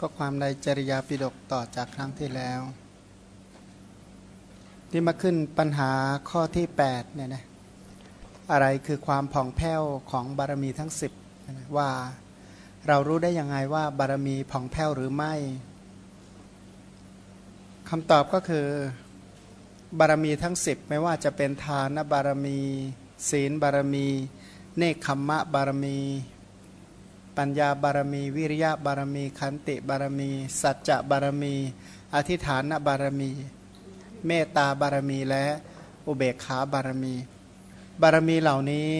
ก็ความในจริยาปิฎกต่อจากครั้งที่แล้ว ที่มาขึ้นปัญหาข้อที่8เนี่ยนะอะไรคือความผ่องแผ้วของบารมีทั้ง 10 ว่าเรารู้ได้ยังไงว่าบารมีผ่องแผ้วหรือไม่คำตอบก็คือบารมีทั้ง 10 ไม่ว่าจะเป็นทานบารมี ศีลบารมี เนคขมมะบารมี ปัญญาบารมี วิริยะบารมี ขันติบารมี สัจจะบารมี อธิฐานบารมี เมตตาบารมีและอุเบกขาบารมี บารมีเหล่านี้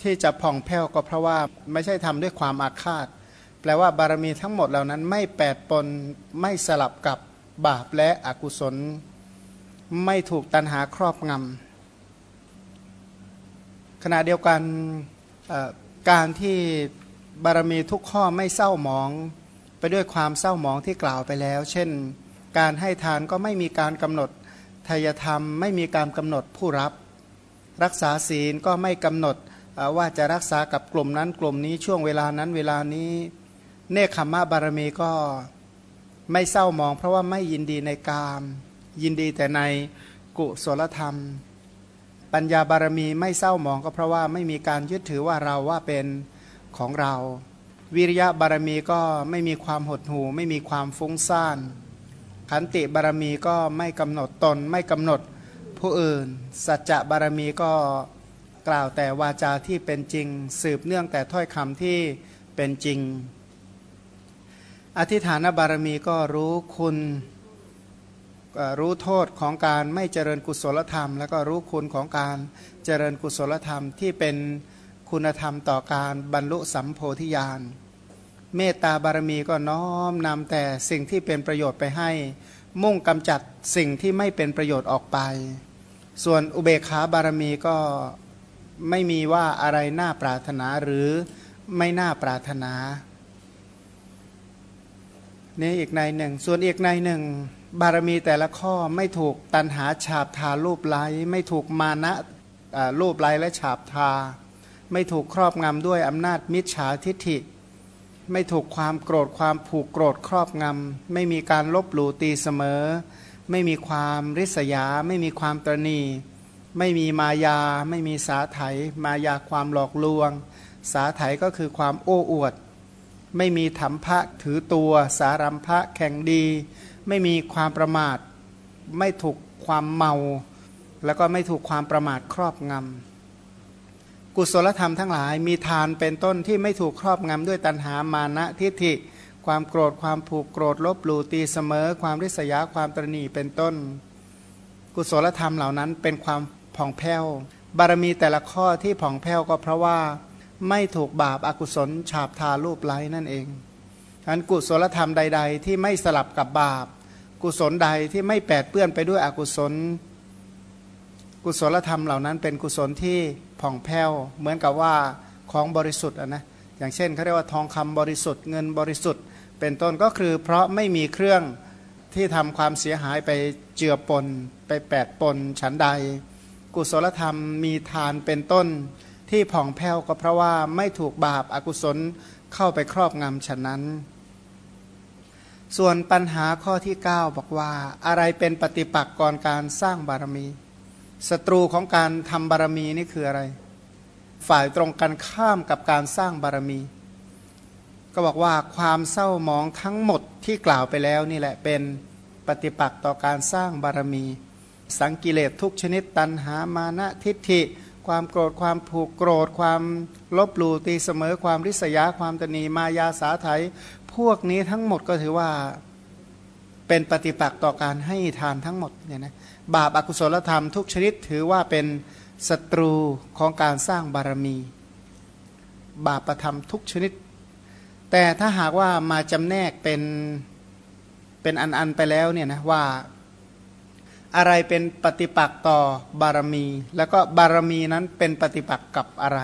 ที่จะผ่องแผ้วก็เพราะว่าไม่ใช่ทำด้วยความอาฆาต แปลว่าบารมีทั้งหมดเหล่านั้นไม่แปดปนไม่สลับกับบาปและอกุศล ไม่ถูกตันหาครอบงำขณะเดียวกัน การที่บารมีทุกข้อไม่เศร้าหมอง ไปด้วยความเศร้าหมองที่กล่าวไปแล้ว เช่น การให้ทานก็ไม่มีการกำหนดทายธรรม ไม่มีการกำหนดผู้รับ รักษาศีลก็ไม่กำหนดว่าจะรักษากับกลุ่มนั้นกลุ่มนี้ช่วงเวลานั้นเวลานี้ เนคขมะบารมีก็ไม่เศร้ามอง เพราะว่าไม่ยินดีในกาม ยินดีแต่ในกุศลธรรม ปัญญาบารมีไม่เศร้าหมองก็เพราะว่าไม่มีการยึดถือว่าเราว่าเป็นของเรา วิริยะบารมีก็ไม่มีความหดหู่ ไม่มีความฟุ้งซ่าน ขันติบารมีก็ไม่กำหนดตน ไม่กำหนดผู้อื่น สัจจะบารมีก็กล่าวแต่วาจาที่เป็นจริง สืบเนื่องแต่ถ้อยคำที่เป็นจริง อธิฐานบารมีก็รู้คุณ รู้โทษของการไม่เจริญกุศลธรรม แล้วก็รู้คุณของการเจริญกุศลธรรมที่เป็นคุณธรรมต่อการบรรลุสัมโพธิญาณเมตตาบารมีก็น้อมนำแต่สิ่งที่เป็นประโยชน์ไปให้ มุ่งกำจัดสิ่งที่ไม่เป็นประโยชน์ออกไป ส่วนอุเบกขาบารมีก็ไม่มีว่าอะไรน่าปรารถนาหรือไม่น่าปรารถนานี่อีกในหนึ่ง ส่วนอีกในหนึ่ง บารมีแต่ละข้อไม่ถูกตันหาฉาบทารูปไล้ไม่ถูกมานะรูปไล้และฉาบทา ไม่ถูกครอบงำด้วยอำนาจมิจฉาทิฐิ ไม่ถูกความโกรธความผูกโกรธครอบงำไม่มีการลบหลู่ตีเสมอ ไม่มีความริษยา ไม่มีความตรณี ไม่มีมายา ไม่มีสาไถมายาความหลอกลวง สาไถก็คือความโอ้อวด ไม่มีธรรมภะถือตัว สารัมภะแข่งดี ไม่มีความประมาท ไม่ถูกความเมา แล้วก็ไม่ถูกความประมาทครอบงำกุศลธรรมทั้งหลายมีทานเป็นต้นที่ไม่ถูกครอบงำด้วยตัณหามานะทิฏฐิ ความโกรธความผูกโกรธลบหลู่ตีเสมอ ความริษยาความตรณีเป็นต้น กุศลธรรมเหล่านั้นเป็นความผ่องแผ้วบารมีแต่ละข้อที่ผ่องแผ้วก็เพราะว่า ไม่ถูกบาปอากุศล ฉาบทารูปไล้นั่นเองอันกุศลธรรมใด ๆ ที่ไม่สลับกับบาป กุศลใดที่ไม่แปดเปื้อนไปด้วยอกุศล กุศลธรรมเหล่านั้นเป็นกุศลที่ผ่องแผ้วเหมือนกับว่าของบริสุทธิ์นะอย่างเช่นเขาเรียกว่าทองคำบริสุทธิ์เงินบริสุทธิ์ เป็นต้นก็คือ เพราะไม่มีเครื่องที่ทำความเสียหายไปเจือปน ไปแปดปนฉันใด กุศลธรรมมีทานเป็นต้น ที่ผ่องแผ้วก็เพราะว่าไม่ถูกบาปอากุศลเข้าไปครอบงำฉะนั้น ส่วนปัญหาข้อที่ 9 บอกว่า อะไรเป็นปฏิปักษ์ก่อนการสร้างบารมีศัตรูของการทำบารมีนี่คืออะไร ฝ่ายตรงกันข้ามกับการสร้างบารมี ก็บอกว่าความเศร้าหมองทั้งหมดที่กล่าวไปแล้วนี่แหละเป็นปฏิปักษ์ต่อการสร้างบารมี สังกิเลสทุกชนิดตัณหามานะทิฏฐิ ความโกรธความผูกโกรธ ความลบหลู่ตีเสมอความริษยาความตนีมายาสาไถพวกนี้ทั้งหมดก็ถือว่าเป็นปฏิปักษ์ต่อการให้ทานทั้งหมดเนี่ยนะบาปอากุศลธรรมทุกชนิดถือว่าเป็นศัตรูของการสร้างบารมี บาปประธรรมทุกชนิด แต่ถ้าหากว่ามาจำแนกเป็นเป็นอัน ๆ ไปแล้วเนี่ยนะว่า อะไรเป็นปฏิปักษ์ต่อบารมี แล้วก็บารมีนั้นเป็นปฏิปักษ์กับอะไร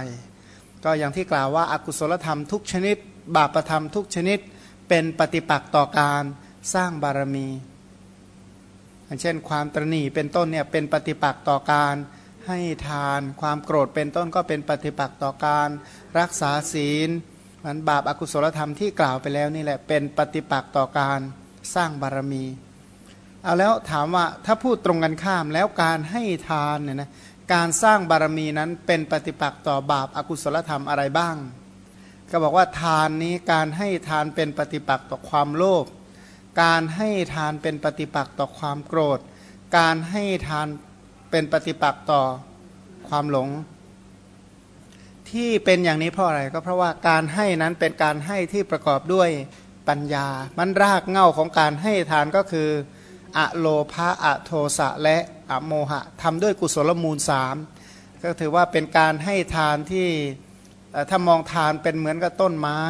ก็อย่างที่กล่าวว่าอากุศลธรรมทุกชนิด บาปประธรรมทุกชนิด เป็นปฏิปักษ์ต่อการสร้างบารมีอย่างเช่น ความตรณีเป็นต้นเนี่ยเป็นปฏิปักษ์ต่อการให้ทาน ความโกรธเป็นต้นก็เป็นปฏิปักษ์ต่อการรักษาศีลมันบาปอากุศลธรรมที่กล่าวไปแล้วนี่แหละเป็นปฏิปักษ์ต่อการสร้างบารมี เอาแล้วถามว่าถ้าพูดตรงกันข้ามแล้วการให้ทานเนี่ยนะการสร้างบารมีนั้นเป็นปฏิปักษ์ต่อบาปอากุศลธรรมอะไรบ้าง ก็บอกว่าทานนี้การให้ทานเป็นปฏิปักษ์ต่อความโลภการให้ทานเป็นปฏิปักษ์ต่อความโกรธ การให้ทานเป็นปฏิปักษ์ต่อความหลง ที่เป็นอย่างนี้เพราะอะไรก็เพราะว่าการให้นั้นเป็นการให้ที่ประกอบด้วยปัญญา มันรากเง่าของการให้ทานก็คือ อะโลภะอะโทสะและอะโมหะทำด้วยกุศลมูลสามก็ถือว่าเป็นการให้ทานที่ถ้ามองทานเป็นเหมือนกับต้นไม้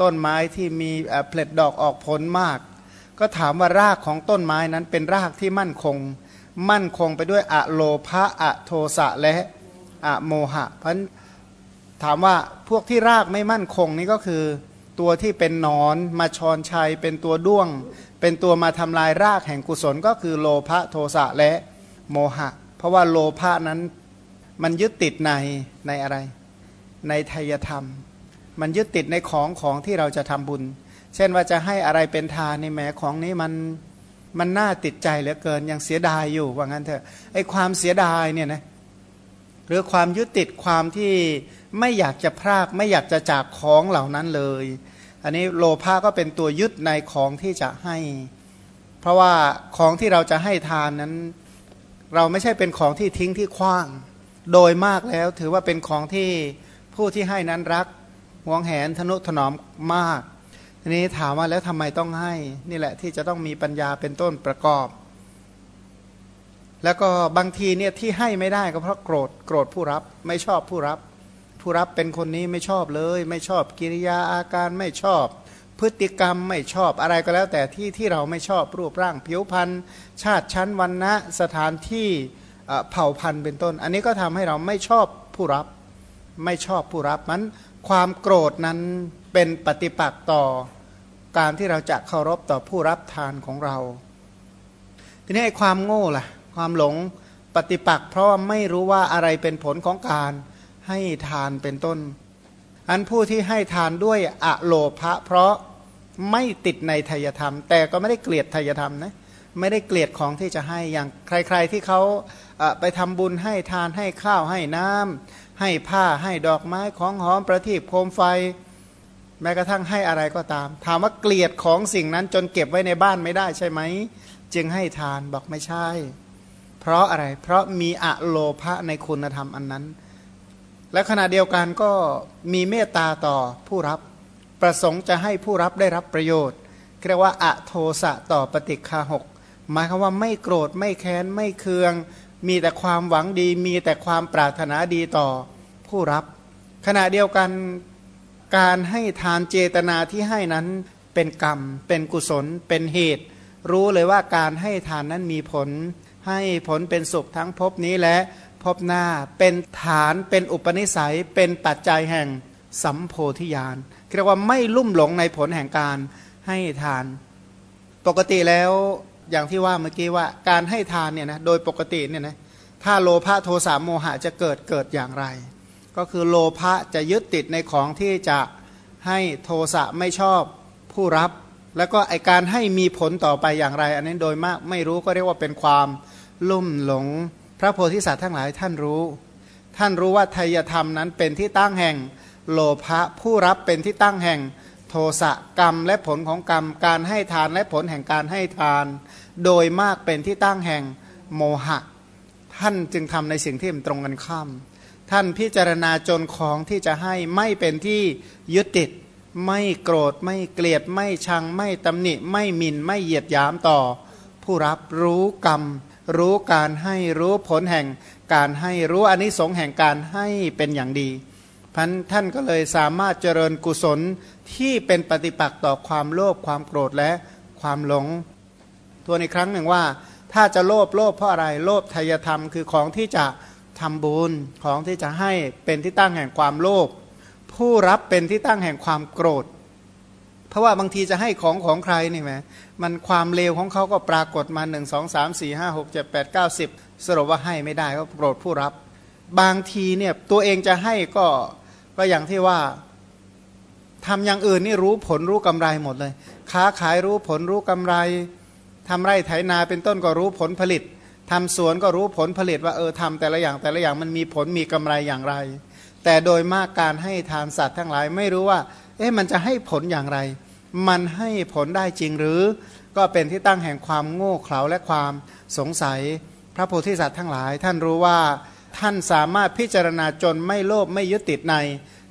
ต้นไม้ที่มีเผล็ดดอกออกผลมาก ก็ถามว่ารากของต้นไม้นั้นเป็นรากที่มั่นคง มั่นคงไปด้วยอะโลภะอะโทสะและอะโมหะเพราะถามว่าพวกที่รากไม่มั่นคงนี่ก็คือตัวที่เป็นนอนมาชอนชัยเป็นตัวด้วง เป็นตัวมาทำลายรากแห่งกุศลก็คือโลภะโทสะและโมหะ เพราะว่าโลภะนั้นมันยึดติดในในอะไร ในทายธรรม มันยึดติดในของของที่เราจะทำบุญ เช่นว่าจะให้อะไรเป็นทานในแหมของนี้มันมันน่าติดใจเหลือเกินยังเสียดายอยู่ว่างั้นเถอะไอความเสียดายเนี่ยนะหรือความยึดติดความที่ไม่อยากจะพราก ไม่อยากจะจากของเหล่านั้นเลย อันนี้โลภะก็เป็นตัวยึดในของที่จะให้ เพราะว่าของที่เราจะให้ทานนั้น เราไม่ใช่เป็นของที่ทิ้งที่คว้าง โดยมากแล้วถือว่าเป็นของที่ผู้ที่ให้นั้นรักหวงแหนทนุถนอมมากทีนี้ถามว่าแล้วทำไมต้องให้ นี่แหละที่จะต้องมีปัญญาเป็นต้นประกอบ แล้วก็บางทีเนี่ยที่ให้ไม่ได้ก็เพราะโกรธโกรธผู้รับ ไม่ชอบผู้รับ ผู้รับเป็นคนนี้ไม่ชอบเลย ไม่ชอบกิริยาอาการไม่ชอบ พฤติกรรมไม่ชอบอะไรก็แล้ว แต่ที่ที่เราไม่ชอบรูปร่างผิวพรรณชาติชั้นวันนะสถานที่เผ่าพันธุ์เป็นต้น อันนี้ก็ทำให้เราไม่ชอบผู้รับ ไม่ชอบผู้รับมันความโกรธนั้นเป็นปฏิปักษ์ต่อการที่เราจะเคารพต่อผู้รับทานของเรา ทีนี้ไอ้ความโง่ล่ะ ความหลงปฏิปักษ์เพราะว่าไม่รู้ว่าอะไรเป็นผลของการ ให้ทานเป็นต้น อันผู้ที่ให้ทานด้วยอะโลภะเพราะไม่ติดในทายธรรม แต่ก็ไม่ได้เกลียดทายธรรมนะไม่ได้เกลียดของที่จะให้อย่างใคร ๆที่เขาไปทำบุญให้ทานให้ข้าวให้น้ำให้ผ้าให้ดอกไม้ของหอมประทีปโคมไฟ แม้กระทั่งให้อะไรก็ตาม ถามว่าเกลียดของสิ่งนั้นจนเก็บไว้ในบ้านไม่ได้ใช่ไหม จึงให้ทานบอกไม่ใช่ เพราะอะไรเพราะมีอะโลภะในคุณธรรมอันนั้น และขณะเดียวกันก็มีเมตตาต่อผู้รับ ประสงค์จะให้ผู้รับได้รับประโยชน์เรียกว่าอะโทสะต่อปฏิคาหกหมายความว่าไม่โกรธไม่แค้นไม่เคือง มีแต่ความหวังดี มีแต่ความปรารถนาดีต่อผู้รับ ขณะเดียวกันการให้ทานเจตนาที่ให้นั้นเป็นกรรม เป็นกุศล เป็นเหตุ รู้เลยว่าการให้ทานนั้นมีผล ให้ผลเป็นสุขทั้งภพนี้และ พบหน้า เป็นฐานเป็นอุปนิสัย เป็นปัจจัยแห่งสัมโพธิญาณเรียกว่าไม่ลุ่มหลงในผลแห่งการให้ทาน ปกติแล้วอย่างที่ว่าเมื่อกี้ว่าการให้ทานเนี่ยนะโดยปกติเนี่ยนะถ้าโลภะโทสะโมหะจะเกิดเกิดอย่างไร ก็คือโลภะจะยึดติดในของที่จะให้โทสะไม่ชอบผู้รับ แล้วก็ไอการให้มีผลต่อไปอย่างไร อันนี้โดยมากไม่รู้ก็เรียกว่าเป็นความลุ่มหลง พระโพธิสัตว์ทั้งหลายท่านรู้ ท่านรู้ว่าทายธรรมนั้นเป็นที่ตั้งแห่งโลภะผู้รับเป็นที่ตั้งแห่งโทสะกรรมและผลของกรรม การให้ทานและผลแห่งการให้ทาน โดยมากเป็นที่ตั้งแห่งโมหะ ท่านจึงทำในสิ่งที่มันตรงกันข้ามท่านพิจารณาจนของที่จะให้ไม่เป็นที่ยึดติด ไม่โกรธไม่เกลียดไม่ชังไม่ตำหนิ ไม่มินไม่เหยียดยามต่อ ผู้รับรู้กรรม รู้การให้รู้ผลแห่งการให้รู้อนนิสงส์แห่งการให้เป็นอย่างดีพันท่านก็เลยสามารถเจริญกุศลที่เป็นปฏิปักษ์ต่อความโลภความโกรธและความหลงทวนอีกครั้งหนึ่งว่า ถ้าจะโลภโลภเพราะอะไรโลภทายธรรมคือของที่จะทำบุญของที่จะให้เป็นที่ตั้งแห่งความโลภผู้รับเป็นที่ตั้งแห่งความโกรธ เพราะว่าบางทีจะให้ของของใครนี่ไหมมันความเลวของเขาก็ปรากฏมาหนึ่งสองสามสี่ห้าหกเจ็ดแปดเก้าสิบสรุปว่าให้ไม่ได้ก็โกรธผู้รับ บางทีเนี่ยตัวเองจะให้ก็ก็อย่างที่ว่าทำอย่างอื่นนี่รู้ผลรู้กำไรหมดเลย ค้าขายรู้ผลรู้กำไรทำไร่ไถนาเป็นต้นก็รู้ผลผลิตทำสวนก็รู้ผลผลิตว่าเออทำแต่ละอย่างแต่ละอย่างมันมีผลมีกำไรอย่างไร แต่โดยมากการให้ทานสัตว์ทั้งหลายไม่รู้ว่า เอ๊ะมันจะให้ผลอย่างไร มันให้ผลได้จริงหรือ ก็เป็นที่ตั้งแห่งความโง่เขลาและความสงสัย พระโพธิสัตว์ทั้งหลาย ท่านรู้ว่าท่านสามารถพิจารณาจนไม่โลภไม่ยึดติดใน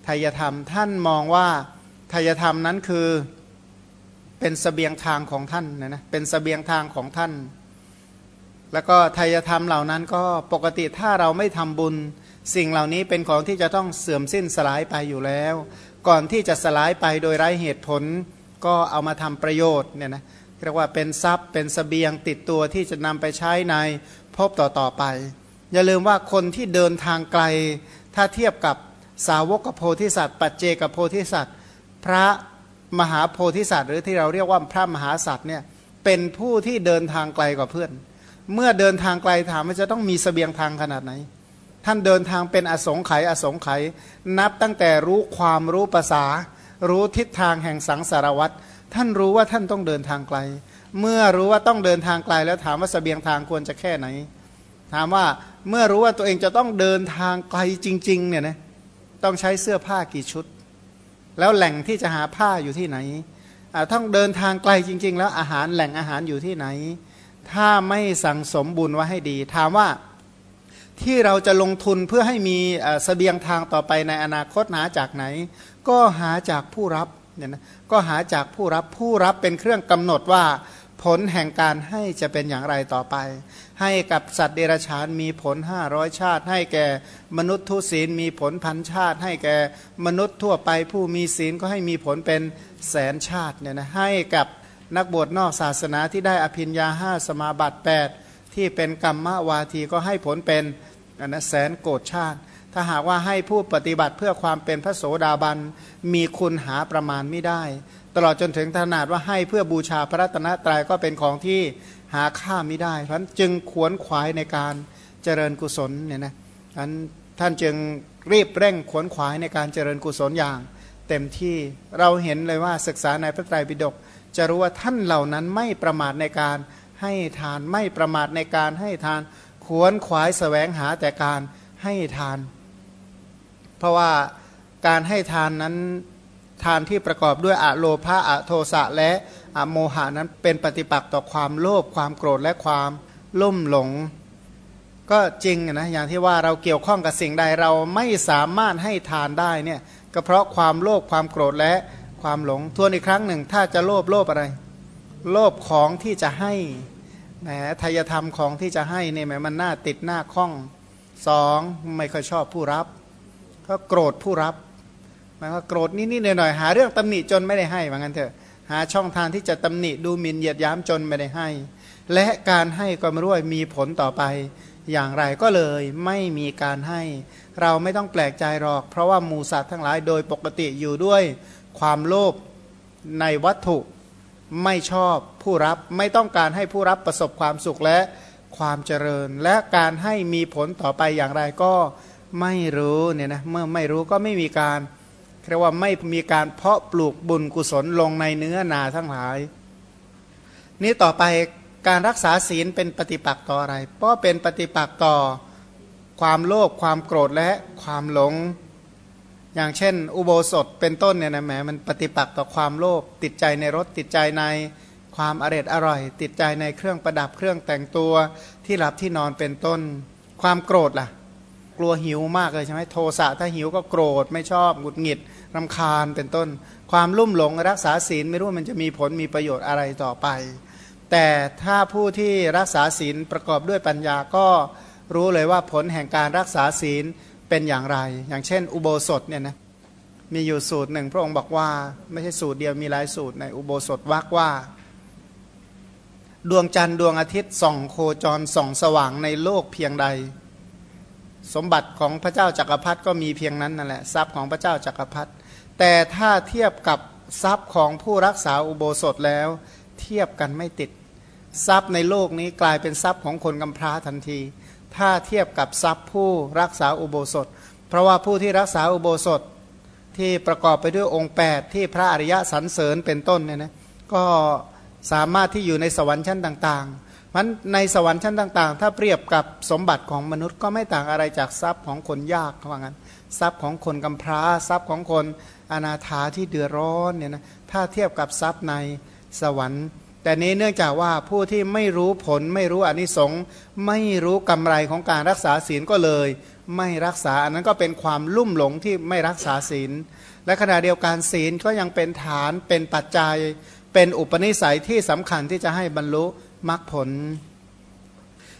ทายธรรม ท่านมองว่าทายธรรมนั้นคือเป็นสเสบียงทางของท่านนะนะเป็นสเสบียงทางของท่าน แล้วก็ทายธรรมเหล่านั้นก็ปกติถ้าเราไม่ทำบุญ สิ่งเหล่านี้เป็นของที่จะต้องเสื่อมสิ้นสลายไปอยู่แล้ว ก่อนที่จะสลายไปโดยไร้เหตุผล ก็เอามาทำประโยชน์เนี่ยนะเรียกว่าเป็นทรัพย์เป็นสเสบียงติดตัวที่จะนำไปใช้ในพบต่อๆไป อย่าลืมว่าคนที่เดินทางไกล ถ้าเทียบกับสาวกกับโพธิสัตว์ปัจเจกับโพธิสัตว์ พระมหาโพธิสัตว์ หรือที่เราเรียกว่าพระมหาสัตว์เนี่ยเป็นผู้ที่เดินทางไกลกว่าเพื่อน เมื่อเดินทางไกลถามว่าจะต้องมีสเสบียงทางขนาดไหน ท่านเดินทางเป็นอสงไขยอสงไขยนับตั้งแต่รู้ความรู้ภาษา รู้ทิศทางแห่งสังสารวัตรท่านรู้ว่าท่านต้องเดินทางไกล เมื่อรู้ว่าต้องเดินทางไกลแล้วถามว่าสเสบียงทางควรจะแค่ไหน ถามว่าเมื่อรู้ว่าตัวเองจะต้องเดินทางไกลจริงๆเนี่ยนะต้องใช้เสื้อผ้ากี่ชุด แล้วแหล่งที่จะหาผ้าอยู่ที่ไหนต้องเดินทางไกลจริง ๆ แล้วอาหารแหล่งอาหารอยู่ที่ไหน ถ้าไม่สั่งสมบุญไว้ให้ดี ถามว่า ที่เราจะลงทุนเพื่อให้มีสเสบียงทางต่อไปในอนาคตหาจากไหน ก็หาจากผู้รับเนี่ยนะก็หาจากผู้รับผู้รับเป็นเครื่องกำหนดว่าผลแห่งการให้จะเป็นอย่างไรต่อไป ให้กับสัตว์เดรัจฉานมีผล 500 ชาติ ให้แก่มนุษย์ทุศีลมีผลพันชาติ ให้แก่มนุษย์ทั่วไปผู้มีศีลก็ให้มีผลเป็นแสนชาติเนี่ยนะให้กับนักบวชนอกศาสนาที่ได้อภิญญาห้าสมาบัติ 8 ที่เป็นกรรมวาทีก็ให้ผลเป็น อันนะแสนโกดชาติ ถ้าหากว่าให้ผู้ปฏิบัติเพื่อความเป็นพระโสดาบันมีคุณหาประมาณไม่ได้ ตลอดจนถึงขนาดว่าให้เพื่อบูชาพระรัตนตรัยก็เป็นของที่หาค่าไม่ได้เพราะนั้นจึงขวนขวายในการเจริญกุศลเนี่ยนะนั้นท่านจึงรีบเร่งขวนขวายในการเจริญกุศลอย่าง เต็มที่เราเห็นเลยว่าศึกษาในพระไตรปิฎกจะรู้ว่าท่านเหล่านั้นไม่ประมาทในการให้ทานไม่ประมาทในการให้ทาน ขวนขวายสแสวงหาแต่การให้ทาน เพราะว่าการให้ทานนั้นทานที่ประกอบด้วยอะโลภะอะโทสะและอะโมหานั้นเป็นปฏิปักษ์ต่อความโลภความโกรธและความลุ่มหลง ก็จริงนะอย่างที่ว่าเราเกี่ยวข้องกับสิ่งใดเราไม่สามารถให้ทานได้เนี่ยก็เพราะความโลภความโกรธและความหลงทวนอีกครั้งหนึ่ง ถ้าจะโลภโลภอะไร โลภของที่จะให้ แหมทายธรรมของที่จะให้เนี่ยมันน่าติดหน้าข้องสองไม่ค่อยชอบผู้รับ ก็โกรธผู้รับมันก็โกรธนิดๆหน่อยๆหาเรื่องตำหนิจนไม่ได้ให้ว่างั้นเถอะหาช่องทางที่จะตำหนิดูหมิ่นเหยียดย้ำจนไม่ได้ให้ และการให้ก็ไม่รู้ว่ามีผลต่อไปอย่างไรก็เลยไม่มีการให้ เราไม่ต้องแปลกใจหรอก เพราะว่ามูสัตว์ทั้งหลายโดยปกติอยู่ด้วยความโลภในวัตถุ ไม่ชอบผู้รับไม่ต้องการให้ผู้รับประสบความสุขและความเจริญ และการให้มีผลต่อไปอย่างไรก็ไม่รู้เนี่ยนะเมื่อไม่รู้ก็ไม่มีการเรียกว่าไม่มีการเพาะปลูกบุญกุศลลงในเนื้อนาทั้งหลาย นี้ต่อไปการรักษาศีลเป็นปฏิปักษ์ต่ออะไร เพราะเป็นปฏิปักษ์ต่อความโลภความโกรธและความหลง อย่างเช่น อุโบสถเป็นต้นเนี่ยนะแหมมันปฏิปักษ์ต่อความโลภติดใจในรถติดใจในความอร็ดอร่อย ติดใจในเครื่องประดับเครื่องแต่งตัวที่หลับที่นอนเป็นต้น ความโกรธล่ะ กลัวหิวมากเลยใช่ไหมโทสะถ้าหิวก็โกรธไม่ชอบหงุดหงิดรำคาญเป็นต้น ความลุ่มหลงรักษาศีลไม่รู้มันจะมีผลมีประโยชน์อะไรต่อไป แต่ถ้าผู้ที่รักษาศีลประกอบด้วยปัญญาก็รู้เลยว่าผลแห่งการรักษาศีล เป็นอย่างไร อย่างเช่น อุโบสถเนี่ยนะมีอยู่สูตรหนึ่งพระองค์บอกว่า ไม่ใช่สูตรเดียวมีหลายสูตรในอุโบสถวักว่า ดวงจันทร์ดวงอาทิตย์ส่องโคจรส่องสว่างในโลกเพียงใด สมบัติของพระเจ้าจักรพรรดิก็มีเพียงนั้นนั่นแหละทรัพย์ของพระเจ้าจักรพรรดิแต่ถ้าเทียบกับทรัพย์ของผู้รักษาอุโบสถแล้ว เทียบกันไม่ติด ทรัพย์ในโลกนี้กลายเป็นทรัพย์ของคนกำพร้าทันที ถ้าเทียบกับทรัพย์ผู้รักษาอุโบสถ เพราะว่าผู้ที่รักษาอุโบสถที่ประกอบไปด้วยองค์ 8 ที่พระอริยะสรรเสริญเป็นต้นเนี่ยนะก็สามารถที่อยู่ในสวรรค์ชั้นต่างๆมันในสวรรค์ชั้นต่าง ๆ ถ้าเปรียบกับสมบัติของมนุษย์ก็ไม่ต่างอะไรจากทรัพย์ของคนยากว่างั้นทรัพย์ของคนกำพร้าทรัพย์ของคนอนาถาที่เดือดร้อนเนี่ยนะถ้าเทียบกับทรัพย์ในสวรรค์ แต่นี้เนื่องจากว่าผู้ที่ไม่รู้ผลไม่รู้อนิสงส์ไม่รู้กำไรของการรักษาศีลก็เลย ไม่รักษาอันนั้นก็เป็นความลุ่มหลงที่ไม่รักษาศีล และขณะเดียวกันศีลก็ยังเป็นฐานเป็นปัจจัย เป็นอุปนิสัยที่สำคัญที่จะให้บรรลุมรรคผล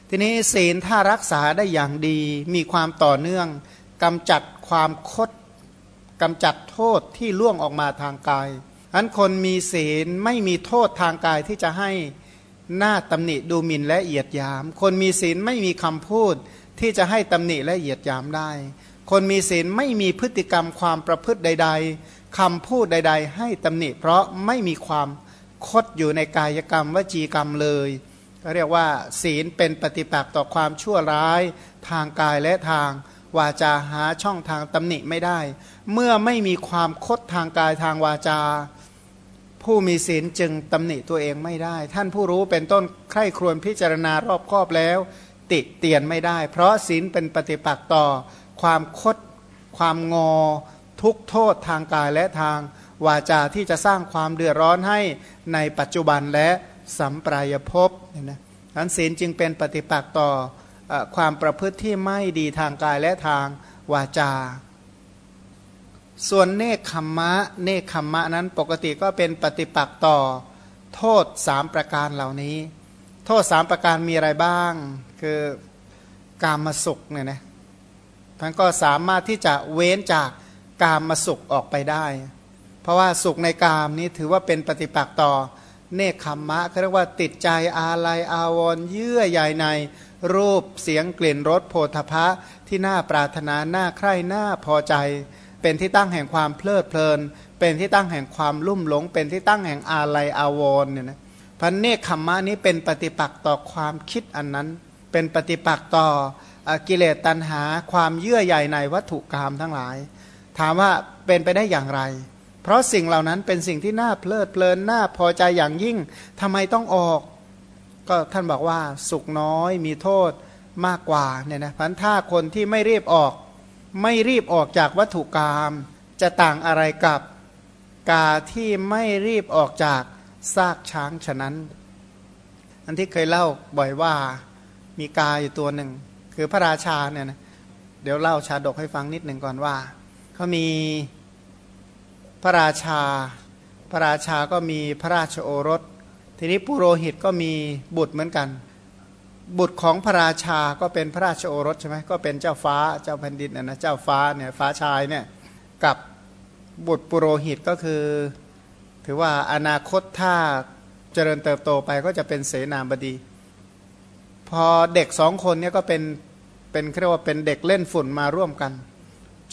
ทีนี้ศีลถ้ารักษาได้อย่างดีมีความต่อเนื่องกำจัดความคดกำจัดโทษที่ล่วงออกมาทางกาย อันคนมีศีลไม่มีโทษทางกายที่จะให้หน้าตำหนิดูหมิ่นและเหยียดยาม คนมีศีลไม่มีคำพูดที่จะให้ตำหนิและเหยียดยามได้ คนมีศีลไม่มีพฤติกรรมความประพฤติใด ๆคำพูดใด ๆ ให้ตำหนิ เพราะไม่มีความคดอยู่ในกายกรรมวจีกรรมเลยก็เรียกว่า ศีลเป็นปฏิปักษ์ต่อความชั่วร้ายทางกายและทางวาจาหาช่องทางตำหนิไม่ได้ เมื่อไม่มีความคดทางกายทางวาจา ผู้มีศีลจึงตำหนิตัวเองไม่ได้ ท่านผู้รู้เป็นต้นใคร่ครวญพิจารณารอบครอบแล้ว ติเตียนไม่ได้ เพราะศีลเป็นปฏิปักษ์ต่อ ความคด ความงอ ทุกโทษทางกายและทาง วาจาที่จะสร้างความเดือดร้อนให้ในปัจจุบันและสัมปรายภพเนี่ยนะนั้นศีลจึงเป็นปฏิปักษ์ต่อความประพฤติที่ไม่ดีทางกายและทางวาจา ส่วนเนคขมมะ เนคขมมะนั้นปกติก็เป็นปฏิปักษ์ต่อโทษสามประการเหล่านี้ โทษสามประการมีอะไรบ้าง คือการมาสุขเนี่ยนะท่านก็สามารถที่จะเว้นจากการมาสุขออกไปได้ เพราะว่าสุขในกามนี้ถือว่าเป็นปฏิปักษ์ต่อ เนคขมมะเขาเรียกว่าติดใจอาลัยอาวรเยื่อใยในรูปเสียงกลิ่นรสโพธพะที่น่าปรารถนาน่าใคร่น่าพอใจ เป็นที่ตั้งแห่งความเพลิดเพลิน เป็นที่ตั้งแห่งความลุ่มหลง เป็นที่ตั้งแห่งอาลัยอาวรณ์เนี่ยนะพันเนคขมมะนี้เป็นปฏิปักษ์ต่อความคิดอันนั้น เป็นปฏิปักษ์ต่อกิเลสตัณหา ความเยื่อใยในวัตถุกรรมทั้งหลาย ถามว่าเป็นไปได้อย่างไร เพราะสิ่งเหล่านั้นเป็นสิ่งที่น่าเพลิดเพลินน่าพอใจอย่างยิ่งทำไมต้องออก ก็ท่านบอกว่าสุขน้อยมีโทษมากกว่าเนี่ยนะพันถ้าคนที่ไม่รีบออก ไม่รีบออกจากวัตถุกรรมจะต่างอะไรกับกาที่ไม่รีบออกจากซากช้างฉะนั้น อันที่เคยเล่าบ่อยว่ามีกาอยู่ตัวหนึ่ง คือพระราชาเนี่ยนะเดี๋ยวเล่าชาดกให้ฟังนิดหนึ่งก่อนว่าเขามีพระราชา พระราชาก็มีพระราชโอรส ทีนี้ปุโรหิตก็มีบุตรเหมือนกัน บุตรของพระราชาก็เป็นพระราชโอรสใช่ไหมก็เป็นเจ้าฟ้าเจ้าแผ่นดินนะเจ้าฟ้าเนี่ยฟ้าชายเนี่ยกับบุตรปุโรหิตก็คือ ถือว่าอนาคตถ้าเจริญเติบโตไปก็จะเป็นเสนาบดี พอเด็กสองคนเนี่ยก็เป็นเป็นเรียกว่าเป็นเด็กเล่นฝุ่นมาร่วมกัน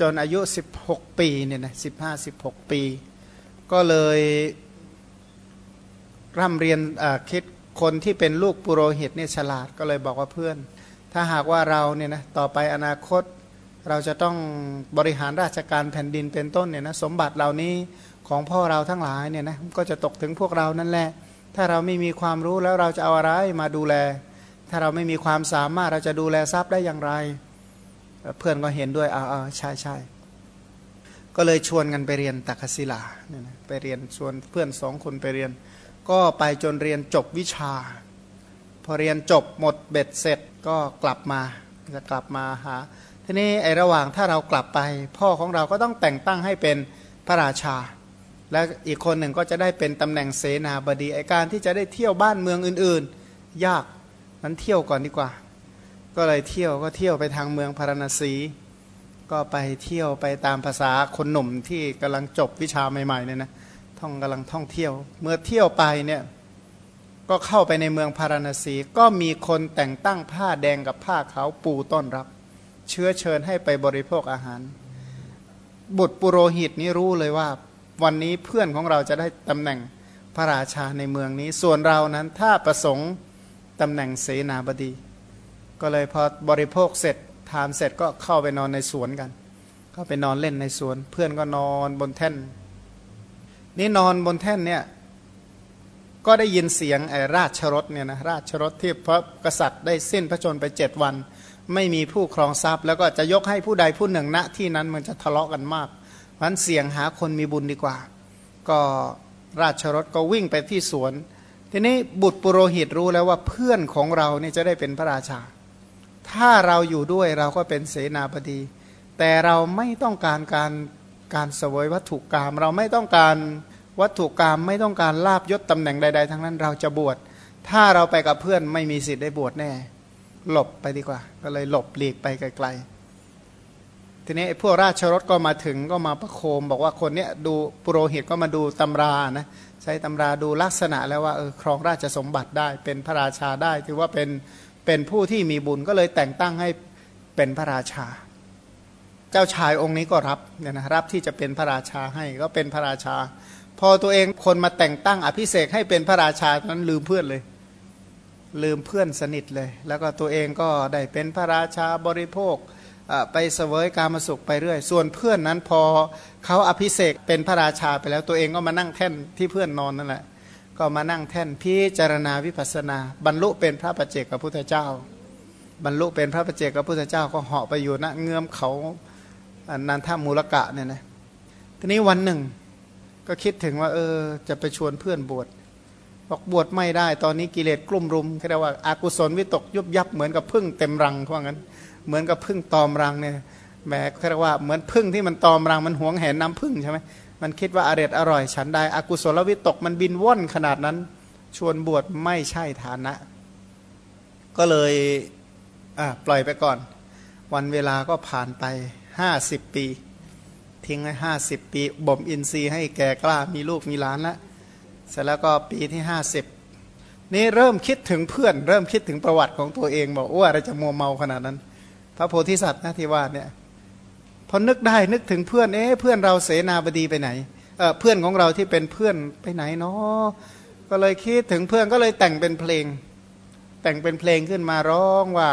จนอายุ 16 ปีเนี่ยนะสิบห้าสิบหกปี ก็เลยร่ำเรียนคิด คนที่เป็นลูกปุโรหิตเนี่ยฉลาดก็เลยบอกว่าเพื่อน ถ้าหากว่าเราเนี่ยนะต่อไปอนาคตเราจะต้องบริหารราชการแผ่นดินเป็นต้นเนี่ยนะสมบัติเหล่านี้ของพ่อเราทั้งหลายเนี่ยนะก็จะตกถึงพวกเรานั่นแหละ ถ้าเราไม่มีความรู้แล้วเราจะเอาอะไรมาดูแล ถ้าเราไม่มีความสามารถเราจะดูแลทรัพย์ได้อย่างไร เพื่อนก็เห็นด้วยอ่าใช่ใช่ก็เลยชวนกันไปเรียนตักศิลาเนี่ยนะไปเรียนชวนเพื่อนสองคนไปเรียน ก็ไปจนเรียนจบวิชา พอเรียนจบหมดเบ็ดเสร็จก็กลับมาจะกลับมาหาทีนี้ไอระหว่างถ้าเรากลับไป พ่อของเราก็ต้องแต่งตั้งให้เป็นพระราชา และอีกคนหนึ่งก็จะได้เป็นตำแหน่งเสนาบดีไอการที่จะได้เที่ยวบ้านเมืองอื่นๆ ยากนั้นเที่ยวก่อนดีกว่า ก็เลยเที่ยวก็เที่ยวไปทางเมืองพาราณสี ก็ไปเที่ยวไปตามภาษาคนหนุ่มที่กำลังจบวิชาใหม่ๆเนี่ยนะ ท่องกำลังท่องเที่ยว เมื่อเที่ยวไปเนี่ยก็เข้าไปในเมืองพาราณสี ก็มีคนแต่งตั้งผ้าแดงกับผ้าขาวปูต้อนรับ เชื้อเชิญให้ไปบริโภคอาหาร บุตรปุโรหิตนี้รู้เลยว่า วันนี้เพื่อนของเราจะได้ตำแหน่งพระราชาในเมืองนี้ ส่วนเรานั้นถ้าประสงค์ตำแหน่งเสนาบดี ก็เลยพอบริโภคเสร็จทานเสร็จก็เข้าไปนอนในสวนกันก็ไปนอนเล่นในสวน เพื่อนก็นอนบนแท่น นี่นอนบนแท่นเนี่ยก็ได้ยินเสียงไอ้ราชรถเนี่ยนะราชรถที่พระกษัตริย์ได้สิ้นพระชนไปเจ็ดวัน ไม่มีผู้ครองทรัพย์ แล้วก็จะยกให้ผู้ใดผู้หนึ่งณที่นั้นมันจะทะเลาะกันมากมันเสียงหาคนมีบุญดีกว่า ก็ราชรถก็วิ่งไปที่สวน ทีนี้บุตรปุโรหิตรู้แล้วว่าเพื่อนของเราเนี่ยจะได้เป็นพระราชา ถ้าเราอยู่ด้วยเราก็เป็นเสนาบดี แต่เราไม่ต้องการการ การเสวยวัตถุกรรมเราไม่ต้องการวัตถุกรรมไม่ต้องการลาบยศตำแหน่งใด ๆ ทั้งนั้นเราจะบวชถ้าเราไปกับเพื่อนไม่มีสิทธิ์ได้บวชแน่ หลบไปดีกว่า ก็เลยหลบหลีกไปไกลๆทีนี้พวกราชรถก็มาถึงก็มาประโคม บอกว่าคนเนี้ยดูปุโรหิตก็มาดูตำรานะใช้ตำราดูลักษณะแล้วว่าเออครองราชสมบัติได้ เป็นพระราชาได้ ถือว่าเป็นเป็นผู้ที่มีบุญก็เลยแต่งตั้งให้เป็นพระราชา เจ้าชายองค์นี้ก็รับเนี่ยนะรับที่จะเป็นพระราชาให้ก็เป็นพระราชา พอตัวเองคนมาแต่งตั้งอภิเษกให้เป็นพระราชานั้นลืมเพื่อนเลย ลืมเพื่อนสนิทเลย แล้วก็ตัวเองก็ได้เป็นพระราชาบริโภคไปเสวยการมาสุขไปเรื่อย ส่วนเพื่อนนั้นพอเขาอภิเษกเป็นพระราชาไปแล้วตัวเองก็มานั่งแท่นที่เพื่อนนอนนั่นแหละ ก็มานั่งแท่นพิจารณาวิปัสนา บรรลุเป็นพระปัจเจกพระพุทธเจ้า บรรลุเป็นพระปัจเจกพระพุทธเจ้าก็เหาะไปอยู่ณเงื้อมเขา นันทมูลกะเนี่ยนะทีนี้วันหนึ่ง ก็คิดถึงว่า เออ จะไปชวนเพื่อนบวชบอกบวชไม่ได้ ตอนนี้กิเลสกลุ่มรุมเรียกว่าอากุศลวิตกยุบยับเหมือนกับพึ่งเต็มรังเพราะงั้น เหมือนกับพึ่งตอมรังเนี่ยแหมเรียกว่าเหมือนพึ่งที่มันตอมรังมันหวงแหนน้ำพึ่งใช่ไหมมันคิดว่าอร่อยอร่อยฉันได้อากุศลวิตกมันบินว่อนขนาดนั้น ชวนบวชไม่ใช่ฐานะ ก็เลยอ่ปล่อยไปก่อน วันเวลาก็ผ่านไป ห้าสิบปี ทิ้งไว้ห้าสิบปีบ่มอินทรีย์ให้แก่กล้ามีลูกมีหลานแล้วเสร็จแล้วก็ปีที่ห้าสิบนี่เริ่มคิดถึงเพื่อน เริ่มคิดถึงประวัติของตัวเอง บอกว่าอะไรจะมัวเมาขนาดนั้น พระโพธิสัตว์นะที่ว่าเนี่ยพอนึกได้นึกถึงเพื่อนเอ๊ะเพื่อนเราเสนาบดีไปไหนเออเพื่อนของเราที่เป็นเพื่อนไปไหนเนาะก็เลยคิดถึงเพื่อนก็เลยแต่งเป็นเพลง แต่งเป็นเพลงขึ้นมาร้องว่า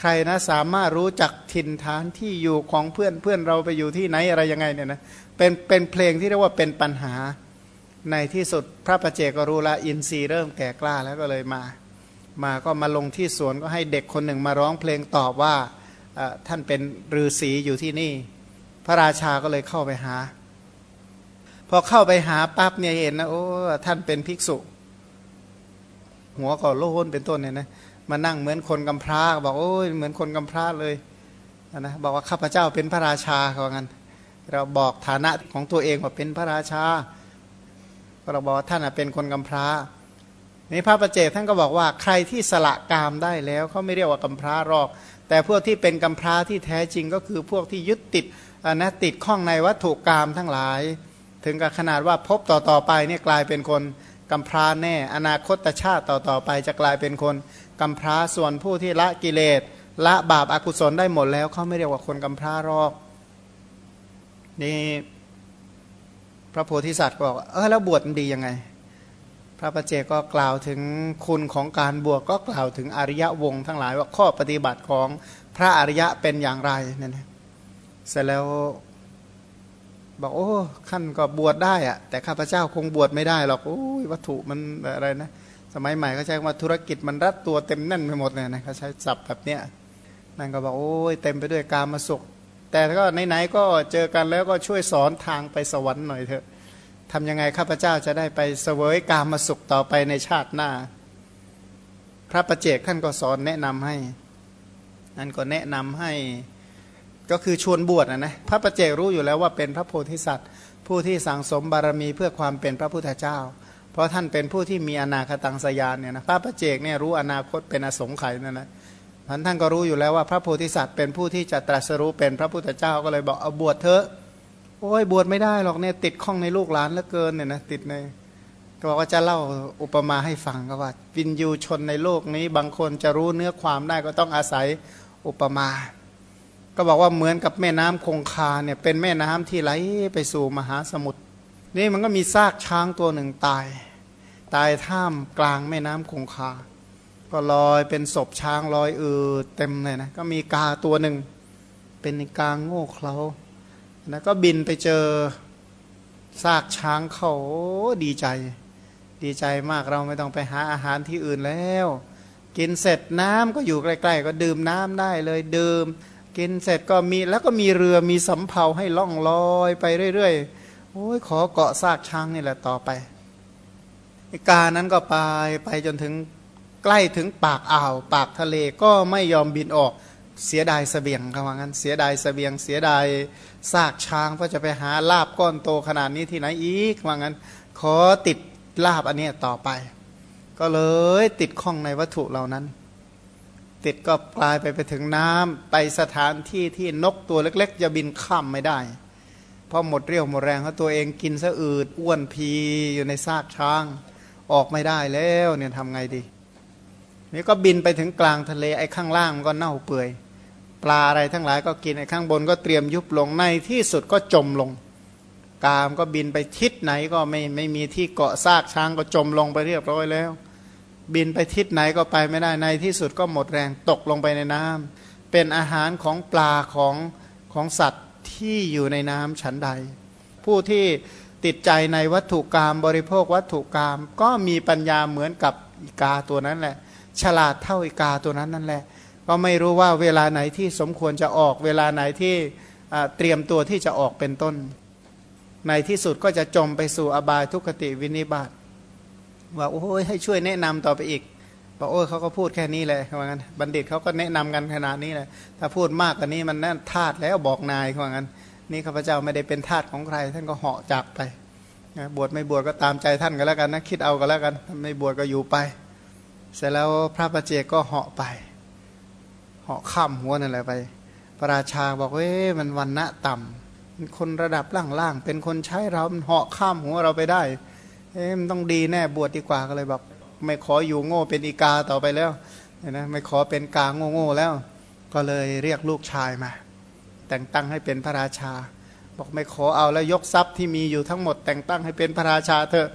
ใครนะสามารถรู้จักถิ่นฐานที่อยู่ของเพื่อนเพื่อนเราไปอยู่ที่ไหนอะไรยังไงเนี่ยนะเป็นเป็นเพลงที่เรียกว่าเป็นปัญหาในที่สุดพระประเจก็รู้ละอินทรีย์เริ่มแก่กล้าแล้วก็เลยมา มาก็มาลงที่สวนก็ให้เด็กคนหนึ่งมาร้องเพลงตอบว่าท่านเป็นฤาษีอยู่ที่นี่ พระราชาก็เลยเข้าไปหา พอเข้าไปหาปั๊บเนี่ยเห็นนะโอ้ท่านเป็นภิกษุ หัวก็โล้นเป็นต้นเนี่ยนะ มานั่งเหมือนคนกำพร้าบอกโอ้ยเหมือนคนกำพร้าเลยนะบอกว่าข้าพเจ้าเป็นพระราชาเขางั้นเราบอกฐานะของตัวเองว่าเป็นพระราชาเราบอกว่าท่านเป็นคนกำพร้าในพระประเจกท่านก็บอกว่าใครที่สละกามได้แล้วเขาไม่เรียกว่ากำพร้าหรอก แต่พวกที่เป็นกำพร้าที่แท้จริงก็คือพวกที่ยึดติดนะติดข้องในวัตถุกรรมทั้งหลาย ถึงกับขนาดว่าพบต่อต่อไปเนี่ยกลายเป็นคนกำพร้าแน่ อนาคตชาติต่อต่อไปจะกลายเป็นคน กำพร้าส่วนผู้ที่ละกิเลสละบาปอากุศลได้หมดแล้วเขาไม่เรียกว่าคนกำพร้ารอกนี่พระโพธิสัตว์บอกเออแล้วบวชมันดียังไง พระประเจก็กล่าวถึงคุณของการบวชก็กล่าวถึงอริยวงทั้งหลายว่าข้อปฏิบัติของพระอริยะเป็นอย่างไรเนี่ยนะเสร็จแล้วบอกโอ้ขั้นก็บวชได้อะแต่ข้าพเจ้าคงบวชไม่ได้หรอกโอ้ยวัตถุมันอะไรนะ สมัยใหม่เขาใช้คำว่าธุรกิจมันรัดตัวเต็มแน่นไปหมดเลยนะเขาใช้ศัพท์แบบเนี้ยนั่นก็บอกโอ้ยเต็มไปด้วยการมาสุข แต่ก็ไหนๆก็เจอกันแล้วก็ช่วยสอนทางไปสวรรค์หน่อยเถอะทำยังไงข้าพเจ้าจะได้ไปเสวยกามาสุขต่อไปในชาติหน้า พระประเจกท่านก็สอนแนะนำให้นั่นก็แนะนำให้ก็คือชวนบวชนะนะพระประเจกรู้อยู่แล้วว่าเป็นพระโพธิสัตว์ ผู้ที่สั่งสมบารมีเพื่อความเป็นพระพุทธเจ้า เพราะท่านเป็นผู้ที่มีอนาคตังสยานเนี่ยนะพระประเจกเนี่ยรู้อนาคตเป็นอสงไขยนั่นนะท่านท่านก็รู้อยู่แล้วว่าพระโพธิสัตว์เป็นผู้ที่จะตรัสรู้เป็นพระพุทธเจ้าก็เลยบอกเอาบวชเถอะโอ้ยบวชไม่ได้หรอกเนี่ยติดข้องในลูกหลานเหลือเกินเนี่ยนะติดในก็บอกว่าจะเล่าอุปมาให้ฟังก็ว่าวินยูชนในโลกนี้ บางคนจะรู้เนื้อความได้ก็ต้องอาศัยอุปมา ก็บอกว่าเหมือนกับแม่น้ำคงคาเนี่ยเป็นแม่น้ำที่ไหลไปสู่มหาสมุทร นี่มันก็มีซากช้างตัวหนึ่งตาย ตายท่ามกลางแม่น้ำคงคา ก็ลอยเป็นศพช้างลอยอืดเต็มเลยนะ ก็มีกาตัวหนึ่ง เป็นกาโง่เขลานะก็บินไปเจอซากช้างเขาดีใจ ดีใจมากเราไม่ต้องไปหาอาหารที่อื่นแล้ว กินเสร็จน้ำก็อยู่ใกล้ๆ ก็ดื่มน้ำได้เลยดื่ม กินเสร็จก็มีแล้วก็มีเรือมีสำเภาให้ล่องลอยไปเรื่อย ๆ โอ้ยขอเกาะซากช้างนี่แหละต่อไปกานั้นก็ไปไปจนถึงใกล้ถึงปากอ่าว ปากทะเลก็ไม่ยอมบินออกเสียดายสเสบียงคำว่างั้น เสียดายสเสบียง เสียดายซากช้างเพราะจะไปหาลาบก้อนโตขนาดนี้ที่ไหนอีกว่างั้น ขอติดลาบอันนี้ต่อไป ก็เลยติดข้องในวัตถุเหล่านั้น ติดก็กลายไปไปถึงน้ำไปสถานที่ที่นกตัวเล็ก ๆ จะบินข้ามไม่ได้ ราะหมดเรี่ยวหมดแรงเขาตัวเองกินซะอืดอ้วนพีอยู่ในซากช้าง ออกไม่ได้แล้วเนี่ยทำไงดี นี่ก็บินไปถึงกลางทะเลไอ้ข้างล่างก็เน่าเปื่อย ปลาอะไรทั้งหลายก็กินไอ้ข้างบนก็เตรียมยุบลงในที่สุดก็จมลง กามก็บินไปทิศไหนก็ไม่ไม่มีที่เกาะซากช้างก็จมลงไปเรียบร้อยแล้ว บินไปทิศไหนก็ไปไม่ได้ในที่สุดก็หมดแรงตกลงไปในน้ำเป็นอาหารของปลาของของสัตว์ ที่อยู่ในน้ำฉันใด ผู้ที่ติดใจในวัตถุกรรมบริโภควัตถุกรรมก็มีปัญญาเหมือนกับอีกาตัวนั้นแหละ ฉลาดเท่าอีกาตัวนั้นนั่นแหละ ก็ไม่รู้ว่าเวลาไหนที่สมควรจะออกเวลาไหนที่เตรียมตัวที่จะออกเป็นต้น ในที่สุดก็จะจมไปสู่อบายทุกขติวินิบาตว่าโอ้ยให้ช่วยแนะนำต่อไปอีก บอกโอ้ยเขาก็พูดแค่นี้เลยว่างั้นบัณฑิตเขาก็แนะนำกันขนาดนี้เลยถ้าพูดมากกว่านี้มันนั่นทาตแล้วบอกนายว่างั้น นี่ข้าพเจ้าไม่ได้เป็นทาสของใคร ท่านก็เหาะจากไปบวชไม่บวชก็ตามใจท่านก็แล้วกันนะคิดเอาก็แล้วกันไม่บวชก็อยู่ไป เสร็จแล้วพระประเจก็เหาะไปเหาะข้ามหัวนั่นแหละไป พระราชาบอกเว้มันวันณะต่ำเป็นคนระดับล่างๆเป็นคนใช้เราเหาะข้ามหัวเราไปได้ เอ๊ะมันต้องดีแน่บวชดีกว่าก็เลยบอก ไม่ขออยู่โง่เป็นอีกาต่อไปแล้วนไมไม่ขอเป็นกาโง่ๆแล้ว ก็เลยเรียกลูกชายมา แต่งตั้งให้เป็นพระราชา บอกไม่ขอเอาแล้วยกทรัพย์ที่มีอยู่ทั้งหมด แต่งตั้งให้เป็นพระราชาเถอะ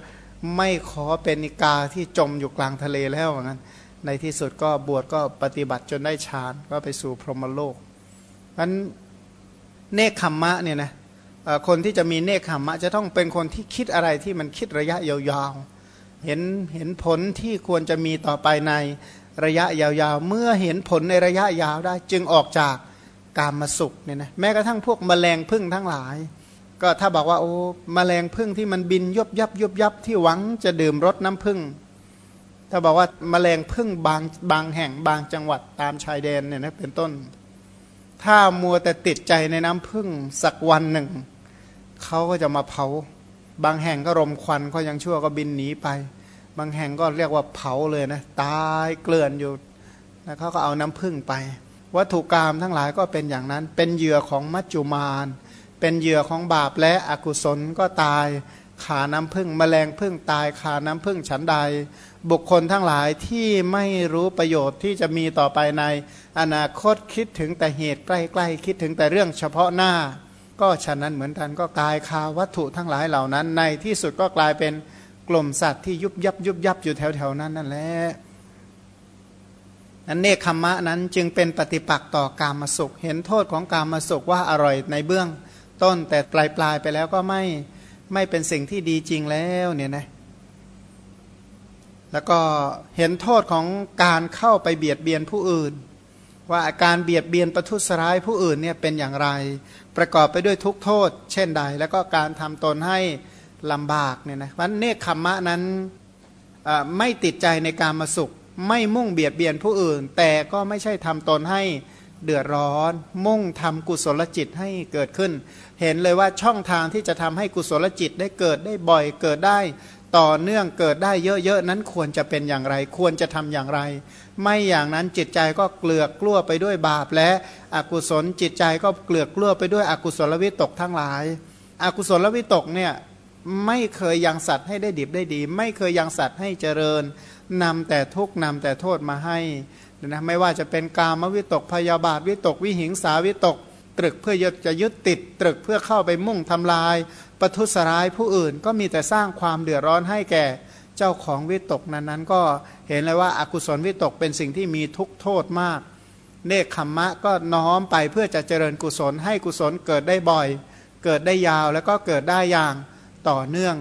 ไม่ขอเป็นอีกาที่จมอยู่กลางทะเลแล้วเหมือนกันในที่สุดก็บวชก็ปฏิบัติจนได้ฌานก็ไปสู่พรหมโลกนั้นเนคขมมะเนี่ยนะคนที่จะมีเนคขมมะ จะต้องเป็นคนที่คิดอะไรที่มันคิดระยะยาวๆ เห็นเห็นผลที่ควรจะมีต่อไปในระยะยาวๆ เมื่อเห็นผลในระยะยาวได้ จึงออกจากกามมาสุขเนี่ยนะแม้กระทั่งพวกมแมลงพึ่งทั้งหลาย ก็ถ้าบอกว่าโอ้มแมลงพึ่งที่มันบินยบยับยบยับที่หวังจะดื่มรสน้ำพึ่ง ถ้าบอกว่ามาแมลงพึ่งบางบางแห่งบางจังหวัดตามชายแดนเนี่ยนะเป็นต้น ถ้ามัวแต่ติดใจในน้ำพึ่งสักวันหนึ่งเขาก็จะมาเผา บางแห่งก็รมควันก็ยังชั่วก็บินหนีไป บางแห่งก็เรียกว่าเผาเลยนะตายเกลื่อนอยู่แล้วเขาก็เอาน้ำพึ่งไป วัตถุกรรมทั้งหลายก็เป็นอย่างนั้น เป็นเหยื่อของมัจจุมาน เป็นเหยื่อของบาปและอกุศลก็ตายขาน้ำพึ่งมแมลงพึ่งตายขาน้ำพึ่งฉันใด บุคคลทั้งหลายที่ไม่รู้ประโยชน์ที่จะมีต่อไปใน อนาคตคิดถึงแต่เหตุใกล้ๆคิดถึงแต่เรื่องเฉพาะหน้า ก็ฉะนั้นเหมือนกันก็กลายคาวัตถุทั้งหลายเหล่านั้น ในที่สุดก็กลายเป็นกลุ่มสัตว์ที่ยุบยับยุบยับอยู่แถวๆนั้นนั่นแหละนันเนคขมะนั้นจึงเป็นปฏิปักษ์ต่อกามสุข เห็นโทษของการมาสุขว่าอร่อยในเบื้องต้นแต่ปลายปลายไปแล้วก็ไม่ไม่เป็นสิ่งที่ดีจริงแล้วเนี่ยนะแล้วก็เห็นโทษของการเข้าไปเบียดเบียนผู้อื่น ว่าอาการเบียดเบียนประทุษร้ายผู้อื่นเนี่ยเป็นอย่างไร ประกอบไปด้วยทุกโทษ เช่นใด แล้วก็การทำตนให้ลำบากเนี่ยนะวันเนคขมมะนั้นไม่ติดใจในการมาสุข ไม่มุ่งเบียดเบียนผู้อื่น แต่ก็ไม่ใช่ทำตนให้เดือดร้อน มุ่งทำกุศลจิตให้เกิดขึ้น เห็นเลยว่าช่องทางที่จะทำให้กุศลจิตได้เกิดได้บ่อยเกิดได้ ต่อเนื่องเกิดได้เยอะๆนั้นควรจะเป็นอย่างไร ควรจะทำอย่างไร ไม่อย่างนั้นจิตใจก็เกลือกกลั้วไปด้วยบาปและอกุศลจิตใจก็เกลือกกลั้วไปด้วยอกุศลวิตกทั้งหลาย อกุศลวิตกเนี่ยไม่เคยยังสัตว์ให้ได้ดิบได้ดี ไม่เคยยังสัตว์ให้เจริญนำแต่ทุกนำแต่โทษมาให้นะไม่ว่าจะเป็นกามวิตกพยาบาทวิตกวิหิงสาวิตก ตรึกเพื่อจะยึดติดตรึกเพื่อเข้าไปมุ่งทำลาย ประทุษร้ายผู้อื่นก็มีแต่สร้างความเดือดร้อนให้แก่เจ้าของวิตกนั้นนั้นก็เห็นเลยว่าอากุศลวิตกเป็นสิ่งที่มีทุกโทษมาก เนคขมมะก็น้อมไปเพื่อจะเจริญกุศลให้กุศลเกิดได้บ่อย เกิดได้ยาวแล้วก็เกิดได้อย่างต่อเนื่อง